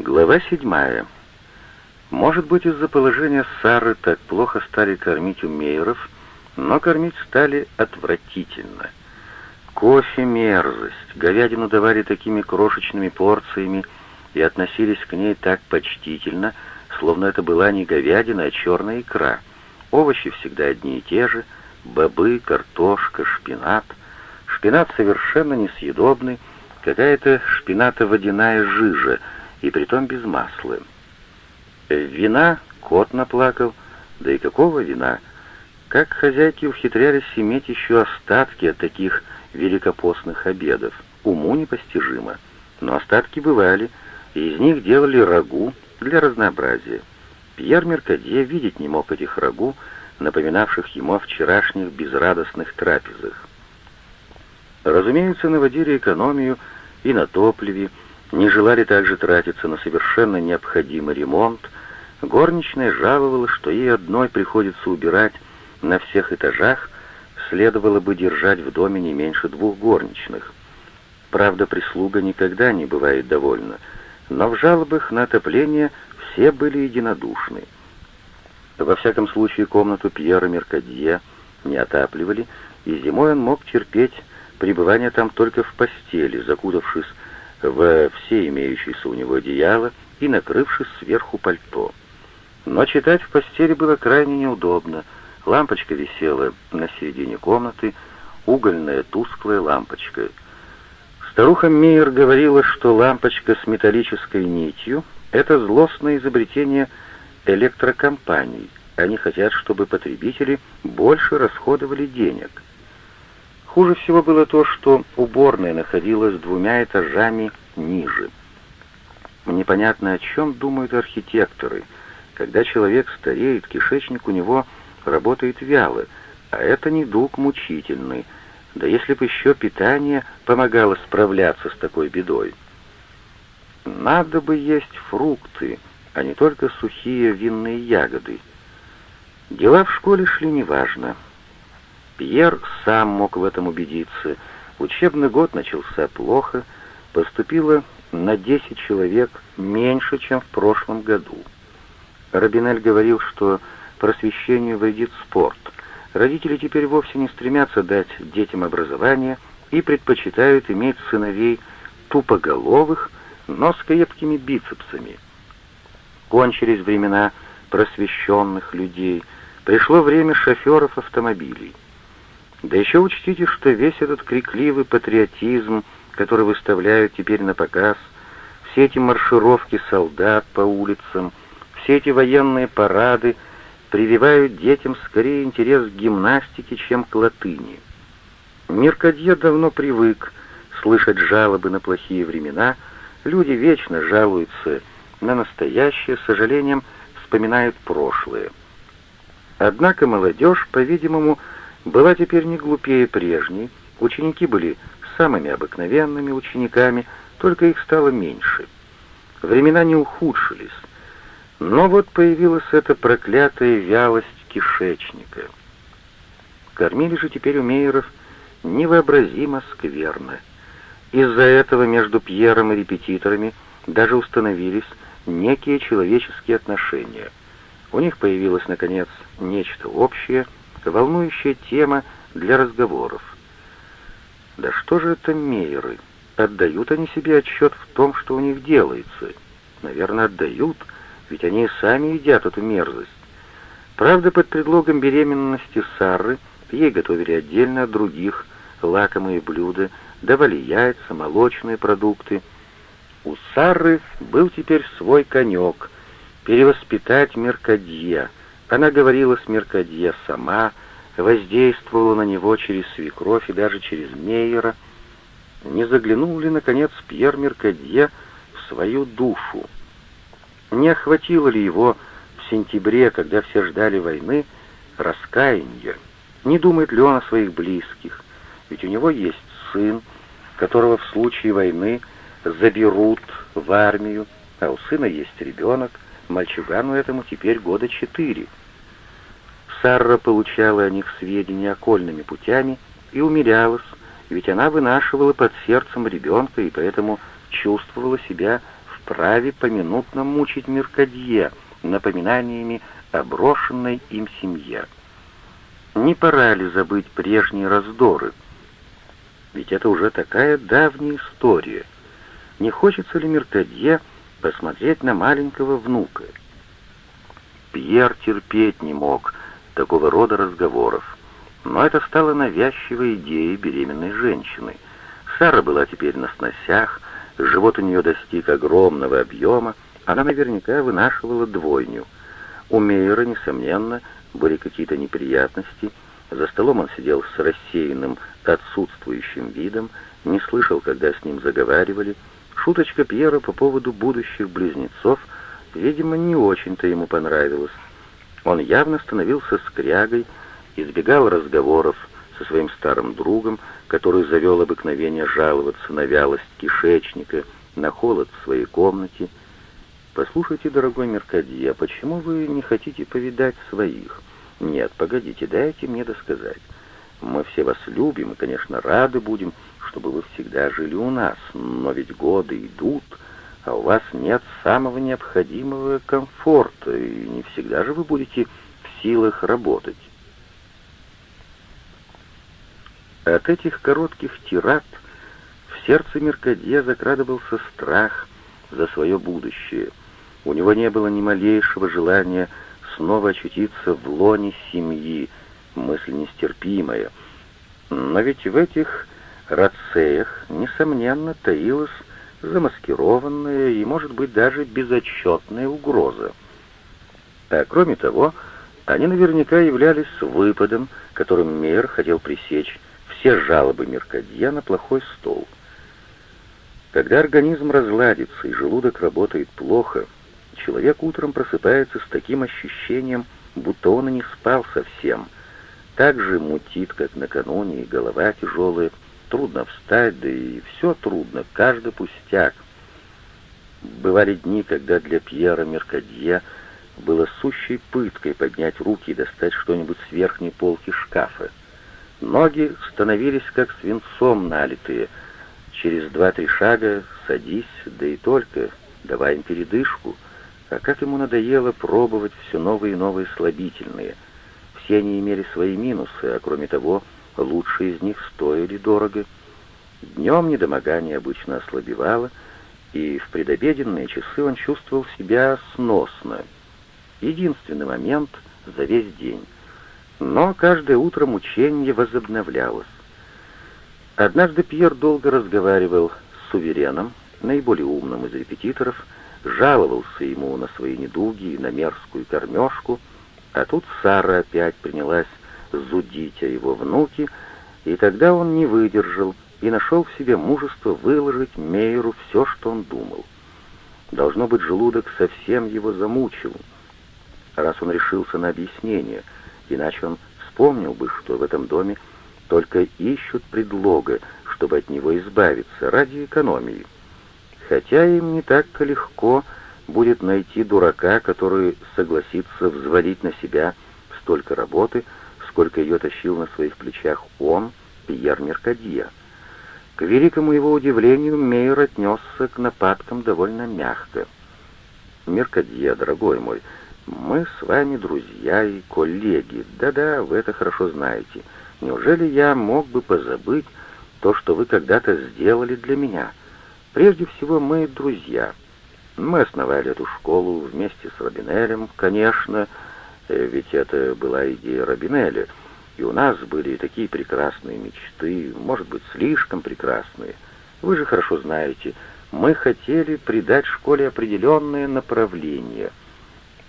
Глава седьмая. Может быть, из-за положения Сары так плохо стали кормить у Мейеров, но кормить стали отвратительно. Кофе — мерзость, говядину давали такими крошечными порциями и относились к ней так почтительно, словно это была не говядина, а черная икра. Овощи всегда одни и те же — бобы, картошка, шпинат. Шпинат совершенно несъедобный, какая-то шпината-водяная жижа, и притом без масла. Вина кот наплакал, да и какого вина? Как хозяйки ухитрялись иметь еще остатки от таких великопостных обедов, уму непостижимо. Но остатки бывали, и из них делали рагу для разнообразия. Пьер Меркадье видеть не мог этих рагу, напоминавших ему о вчерашних безрадостных трапезах. Разумеется, наводили экономию и на топливе, не желали также тратиться на совершенно необходимый ремонт. Горничная жаловалась, что ей одной приходится убирать на всех этажах, следовало бы держать в доме не меньше двух горничных. Правда, прислуга никогда не бывает довольна, но в жалобах на отопление все были единодушны. Во всяком случае, комнату Пьера Меркадье не отапливали, и зимой он мог терпеть пребывание там только в постели, закутавшись в все имеющиеся у него одеяла и накрывшись сверху пальто. Но читать в постели было крайне неудобно. Лампочка висела на середине комнаты, угольная тусклая лампочка. Старуха Мейер говорила, что лампочка с металлической нитью — это злостное изобретение электрокомпаний. Они хотят, чтобы потребители больше расходовали денег. Хуже всего было то, что уборная находилась двумя этажами ниже. Непонятно, о чем думают архитекторы. Когда человек стареет, кишечник у него работает вяло, а это недуг мучительный. Да если бы еще питание помогало справляться с такой бедой. Надо бы есть фрукты, а не только сухие винные ягоды. Дела в школе шли неважно. Пьер сам мог в этом убедиться. Учебный год начался плохо, поступило на 10 человек меньше, чем в прошлом году. Робинель говорил, что просвещению вредит спорт. Родители теперь вовсе не стремятся дать детям образование и предпочитают иметь сыновей тупоголовых, но с крепкими бицепсами. Кончились времена просвещенных людей, пришло время шоферов автомобилей. Да еще учтите, что весь этот крикливый патриотизм, который выставляют теперь на показ, все эти маршировки солдат по улицам, все эти военные парады прививают детям скорее интерес к гимнастике, чем к латыни. Меркадье давно привык слышать жалобы на плохие времена, люди вечно жалуются на настоящее, с сожалением вспоминают прошлое. Однако молодежь, по-видимому, была теперь не глупее прежней, ученики были самыми обыкновенными учениками, только их стало меньше. Времена не ухудшились, но вот появилась эта проклятая вялость кишечника. Кормили же теперь у Мейеров невообразимо скверно. Из-за этого между Пьером и репетиторами даже установились некие человеческие отношения. У них появилось, наконец, нечто общее — волнующая тема для разговоров. Да что же это мейеры? Отдают они себе отчет в том, что у них делается? Наверное, отдают, ведь они сами едят эту мерзость. Правда, под предлогом беременности Сары ей готовили отдельно от других лакомые блюда, давали яйца, молочные продукты. У Сары был теперь свой конек — перевоспитать Меркадье — она говорила с Меркадье сама, воздействовала на него через свекровь и даже через Мейера. Не заглянул ли, наконец, Пьер Меркадье в свою душу? Не охватило ли его в сентябре, когда все ждали войны, раскаяние? Не думает ли он о своих близких? Ведь у него есть сын, которого в случае войны заберут в армию, а у сына есть ребенок, Мальчугану этому теперь года четыре. Сарра получала о них сведения окольными путями и умилялась, ведь она вынашивала под сердцем ребенка и поэтому чувствовала себя вправе поминутно мучить Меркадье напоминаниями о брошенной им семье. Не пора ли забыть прежние раздоры? Ведь это уже такая давняя история. Не хочется ли Меркадье посмотреть на маленького внука? Пьер терпеть не мог такого рода разговоров, но это стало навязчивой идеей беременной женщины. Сара была теперь на сносях, живот у нее достиг огромного объема, она наверняка вынашивала двойню. У Мейера, несомненно, были какие-то неприятности. За столом он сидел с рассеянным, отсутствующим видом, не слышал, когда с ним заговаривали. Шуточка Пьера по поводу будущих близнецов, видимо, не очень-то ему понравилась. Он явно становился скрягой, избегал разговоров со своим старым другом, который завел обыкновение жаловаться на вялость кишечника, на холод в своей комнате. «Послушайте, дорогой Меркадий, а почему вы не хотите повидать своих?» «Нет, погодите, дайте мне досказать. Мы все вас любим и, конечно, рады будем, чтобы вы всегда жили у нас, но ведь годы идут, а у вас нет самого необходимого комфорта, и не всегда же вы будете в силах работать». От этих коротких тират в сердце Меркадье закрадывался страх за свое будущее. У него не было ни малейшего желания снова очутиться в лоне семьи, мысль нестерпимая. Но ведь в этих рацеях, несомненно, таилась замаскированная и, может быть, даже безотчетная угроза. А кроме того, они наверняка являлись выпадом, которым Мейер хотел пресечь все жалобы Меркадье на плохой стол. Когда организм разладится и желудок работает плохо, человек утром просыпается с таким ощущением, будто он и не спал совсем. Так же мутит, как накануне, и голова тяжелая, трудно встать, да и все трудно, каждый пустяк. Бывали дни, когда для Пьера Меркадье было сущей пыткой поднять руки и достать что-нибудь с верхней полки шкафа. Ноги становились как свинцом налитые. Через два-три шага садись, да и только, давай им передышку. А как ему надоело пробовать все новые и новые слабительные. Все они имели свои минусы, а кроме того, лучшие из них стоили дорого. Днем недомогание обычно ослабевало, и в предобеденные часы он чувствовал себя сносно. Единственный момент за весь день. Но каждое утро мучение возобновлялось. Однажды Пьер долго разговаривал с сувереном, наиболее умным из репетиторов, жаловался ему на свои недуги и на мерзкую кормежку, а тут Сара опять принялась зудить о его внуке, и тогда он не выдержал и нашел в себе мужество выложить Мейеру все, что он думал. Должно быть, желудок совсем его замучил, раз он решился на объяснение — иначе он вспомнил бы, что в этом доме только ищут предлога, чтобы от него избавиться, ради экономии. Хотя им не так легко будет найти дурака, который согласится взвалить на себя столько работы, сколько ее тащил на своих плечах он, Пьер Меркадье. К великому его удивлению, Мейер отнесся к нападкам довольно мягко. «Меркадье, дорогой мой, мы с вами друзья и коллеги. Да-да, вы это хорошо знаете. Неужели я мог бы позабыть то, что вы когда-то сделали для меня? Прежде всего, мы друзья. Мы основали эту школу вместе с Робинелем, конечно, ведь это была идея Робинеля, и у нас были такие прекрасные мечты, может быть, слишком прекрасные. Вы же хорошо знаете, мы хотели придать школе определенное направление —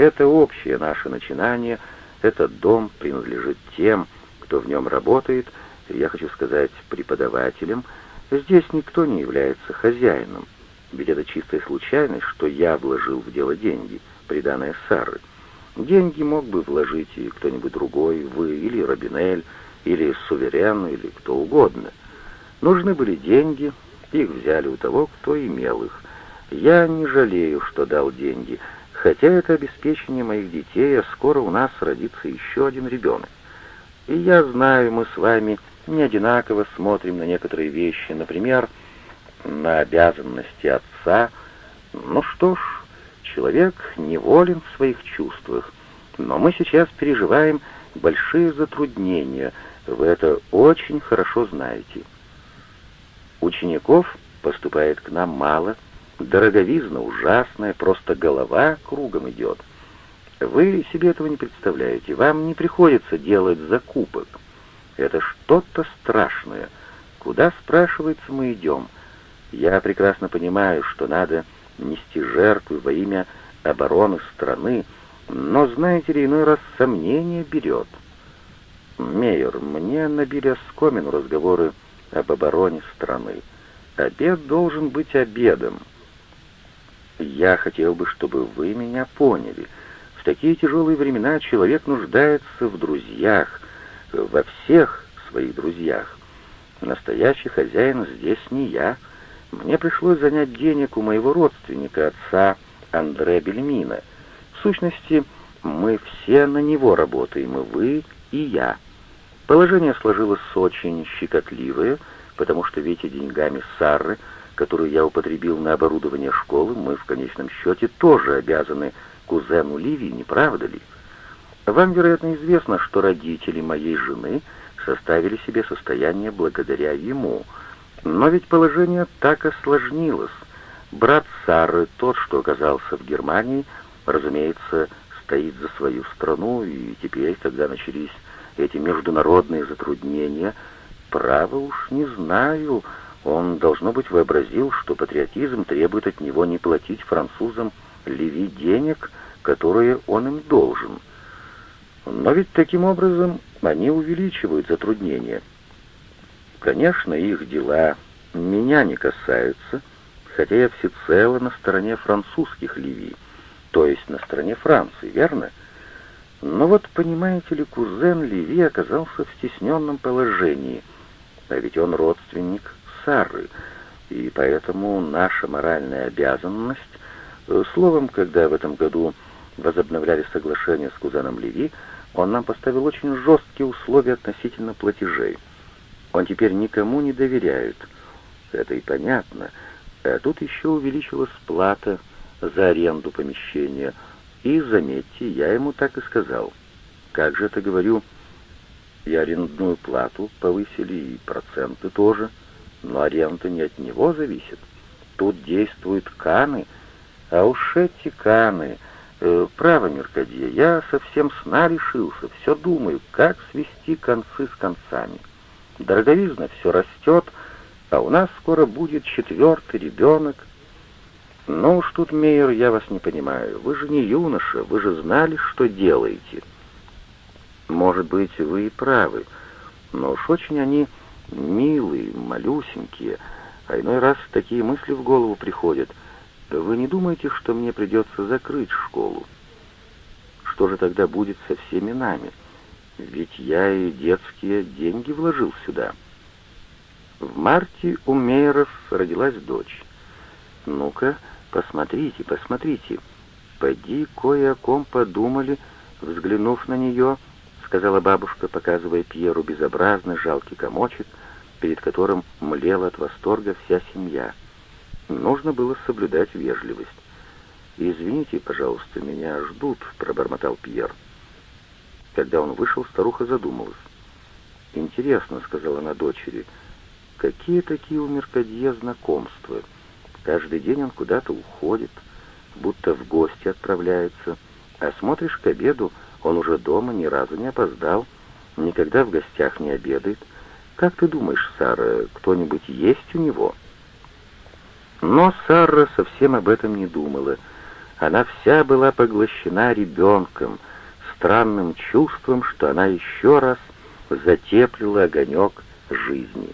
это общее наше начинание, этот дом принадлежит тем, кто в нем работает, я хочу сказать, преподавателям. Здесь никто не является хозяином, ведь это чистая случайность, что я вложил в дело деньги, приданное Сары. Деньги мог бы вложить и кто-нибудь другой, вы или Робинель, или Суверен, или кто угодно. Нужны были деньги, их взяли у того, кто имел их. Я не жалею, что дал деньги, Хотя это обеспечение моих детей, а скоро у нас родится еще один ребенок. И я знаю, мы с вами не одинаково смотрим на некоторые вещи, например, на обязанности отца, Ну что ж, человек неволен в своих чувствах, но мы сейчас переживаем большие затруднения, вы это очень хорошо знаете. Учеников поступает к нам мало, дороговизна ужасная, просто голова кругом идет. Вы себе этого не представляете, вам не приходится делать закупок. Это что-то страшное. Куда, спрашивается, мы идем? Я прекрасно понимаю, что надо нести жертвы во имя обороны страны, но, знаете ли, иной раз сомнение берет. Мейер, мне набили оскомину разговоры об обороне страны. Обед должен быть обедом. Я хотел бы, чтобы вы меня поняли. В такие тяжелые времена человек нуждается в друзьях, во всех своих друзьях. Настоящий хозяин здесь не я. Мне пришлось занять денег у моего родственника, отца Андре Бельмина. В сущности, мы все на него работаем, и вы, и я. Положение сложилось очень щекотливое, потому что ведь и деньгами Сарры, которую я употребил на оборудование школы, мы в конечном счете тоже обязаны кузену Ливи, не правда ли? Вам, вероятно, известно, что родители моей жены составили себе состояние благодаря ему. Но ведь положение так осложнилось. Брат Сары, тот, что оказался в Германии, разумеется, стоит за свою страну, и теперь, когда начались эти международные затруднения, Право уж не знаю. Он, должно быть, вообразил, что патриотизм требует от него не платить французам Леви денег, которые он им должен. Но ведь таким образом они увеличивают затруднения. Конечно, их дела меня не касаются, хотя я всецело на стороне французских Ливий, то есть на стороне Франции, верно? Но вот, понимаете ли, кузен Ливи оказался в стесненном положении — а ведь он родственник Сары, и поэтому наша моральная обязанность... Э, словом, когда в этом году возобновляли соглашение с кузеном Леви, он нам поставил очень жесткие условия относительно платежей. Он теперь никому не доверяет. Это и понятно. А тут еще увеличилась плата за аренду помещения. И, заметьте, я ему так и сказал. Как же это, говорю, и арендную плату повысили, и проценты тоже, но аренда не от него зависит. Тут действуют каны, а уж эти каны... Э, право, Меркадье, я совсем сна решился, все думаю, как свести концы с концами. Дороговизна все растет, а у нас скоро будет четвертый ребенок. Ну уж тут, Мейер, я вас не понимаю, вы же не юноша, вы же знали, что делаете». Может быть, вы и правы, но уж очень они милые, малюсенькие, а иной раз такие мысли в голову приходят. Вы не думаете, что мне придется закрыть школу? Что же тогда будет со всеми нами? Ведь я и детские деньги вложил сюда. В марте у Мейеров родилась дочь. Ну-ка, посмотрите, посмотрите. Пойди кое о ком подумали, взглянув на нее, — сказала бабушка, показывая Пьеру безобразный жалкий комочек, перед которым млела от восторга вся семья. Нужно было соблюдать вежливость. «Извините, пожалуйста, меня ждут», — пробормотал Пьер. Когда он вышел, старуха задумалась. «Интересно», — сказала она дочери, — «какие такие у Меркадье знакомства? Каждый день он куда-то уходит, будто в гости отправляется, а смотришь к обеду, он уже дома, ни разу не опоздал, никогда в гостях не обедает. Как ты думаешь, Сара, кто-нибудь есть у него?» Но Сара совсем об этом не думала. Она вся была поглощена ребенком, странным чувством, что она еще раз затеплила огонек жизни.